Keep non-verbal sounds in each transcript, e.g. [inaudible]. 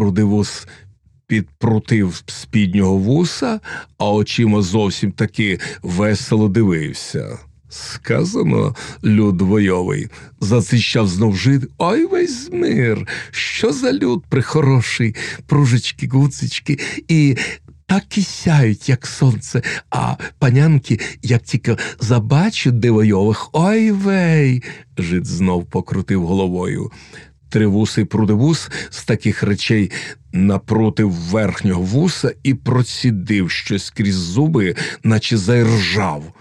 Прудивус підпрутив спіднього вуса, а очима зовсім таки весело дивився. Сказано, люд войовий, зацищав знов жид. Ой весь мир, що за люд прихороший, пружечки, гуцички, і так і сяють, як сонце, а панянки, як тільки забачать дивойових, ой вей. Жид знов покрутив головою. Тривусий прудивус з таких речей напротив верхнього вуса і процідив щось крізь зуби, наче заіржав.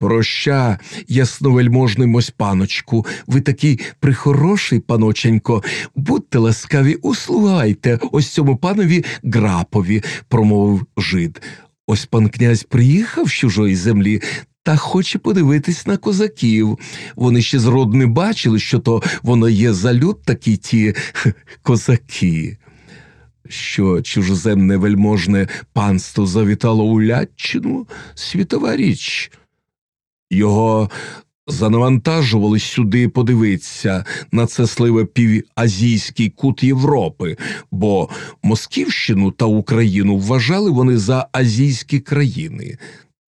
Проща, ясновельможний мось паночку, ви такий прихороший, паноченько, будьте ласкаві, услугайте ось цьому панові грапові, промовив жид. Ось пан князь приїхав з чужої землі. Та хоче подивитись на козаків. Вони ще зроду не бачили, що то воно є за люд такі ті [laughs] козаки. Що чужоземне вельможне панство завітало у Лятчину світова річ. Його занавантажували сюди подивитися на це сливе півазійський кут Європи, бо Москівщину та Україну вважали вони за азійські країни.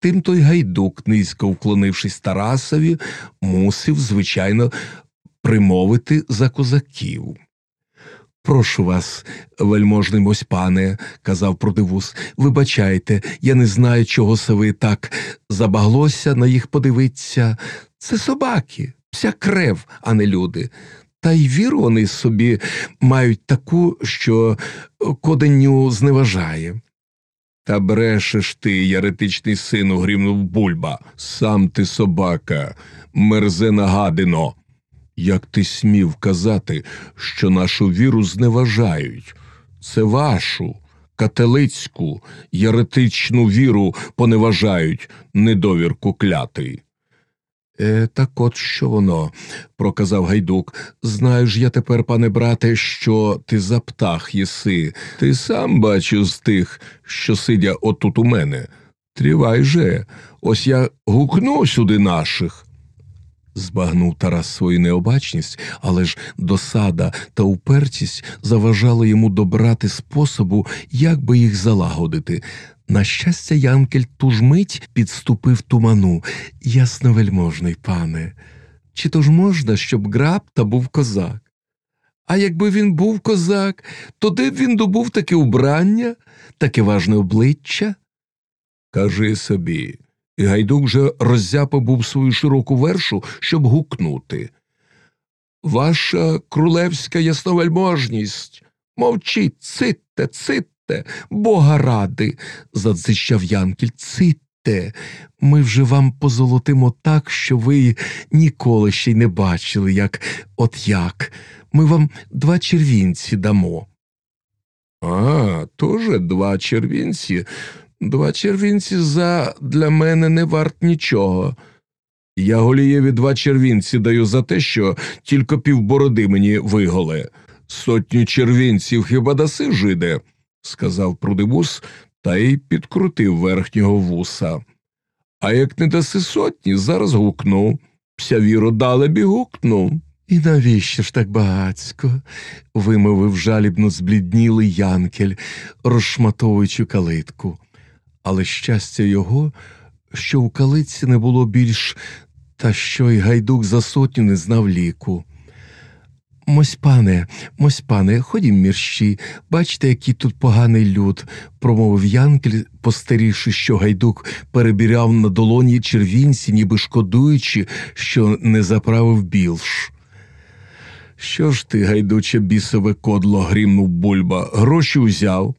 Тим той гайдук, низько вклонившись Тарасові, мусив, звичайно, примовити за козаків. Прошу вас, вельможний мось пане, казав продивус, вибачайте, я не знаю, чого се ви так забаглося на їх подивитися. Це собаки, вся крев, а не люди. Та й віру вони собі мають таку, що коденню зневажає. Та брешеш ти, яретичний сину, грімнув бульба. Сам ти собака, мерзена гадино. Як ти смів казати, що нашу віру зневажають? Це вашу, католицьку, яретичну віру поневажають, недовірку клятий. Е, так от що воно, проказав гайдук. Знаю ж я тепер, пане брате, що ти за птах єси. Ти сам бачу з тих, що сидя отут у мене. Трівай же, ось я гукну сюди наших. Збагнув Тарас свою необачність, але ж досада та упертість заважали йому добрати способу, як би їх залагодити. На щастя, Янкель ту ж мить підступив туману. Ясновельможний пане, чи то ж можна, щоб граб та був козак? А якби він був козак, то де б він добув таке убрання, таке важне обличчя? Кажи собі. І гайдук вже роззяпав був свою широку вершу, щоб гукнути. Ваша крулевська ясновельможність, мовчіть, цитте, цитте, бога ради, задзищав Янкіль, цитте. Ми вже вам позолотимо так, що ви ніколи ще й не бачили, як от як. Ми вам два червінці дамо. А, тоже два червінці. Два червінці за для мене не варт нічого. Я Голієві два червінці даю за те, що тільки півбороди мені виголе. Сотню червінців хіба даси, жиде? Сказав Прудибус та й підкрутив верхнього вуса. А як не даси сотні, зараз гукну. Вся віро далебі гукну. І навіщо ж так багацько? вимовив жалібно збліднілий Янкель, розшматовуючи калитку але щастя його, що у калиці не було більш, та що й гайдук за сотню не знав ліку. Мось пане, мось пане, ходім мірщі, бачите, який тут поганий люд, промовив Янкель, постарівши, що гайдук перебіряв на долоні червінці, ніби шкодуючи, що не заправив білш. Що ж ти, гайдуче бісове кодло, грімнув бульба, гроші узяв,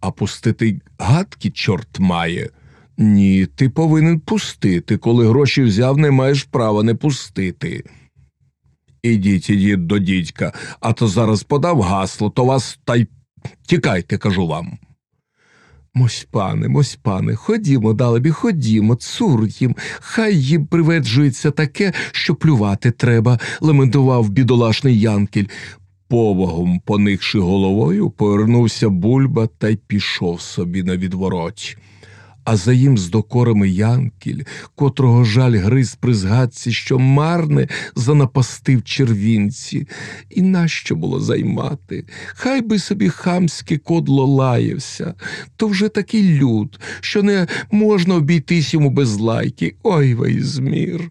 а пустити гадки чорт має. Ні, ти повинен пустити. Коли гроші взяв, не маєш права не пустити. Ідіть, ідіть до дідька, а то зараз подав гасло, то вас та й тікайте, кажу вам. Мось пане, мось пане, ходімо, далебі, ходімо, цур їм, хай їм приведжується таке, що плювати треба, лементував бідолашний Янкель. Повагом, поникши головою, повернувся бульба та й пішов собі на відвороті. А за їм з докорами Янкіль, котрого жаль гриз при згадці, що марне занапастив червінці. І нащо було займати? Хай би собі хамське кодло лаявся, то вже такий люд, що не можна обійтись йому без лайки. Ой, вейзмір.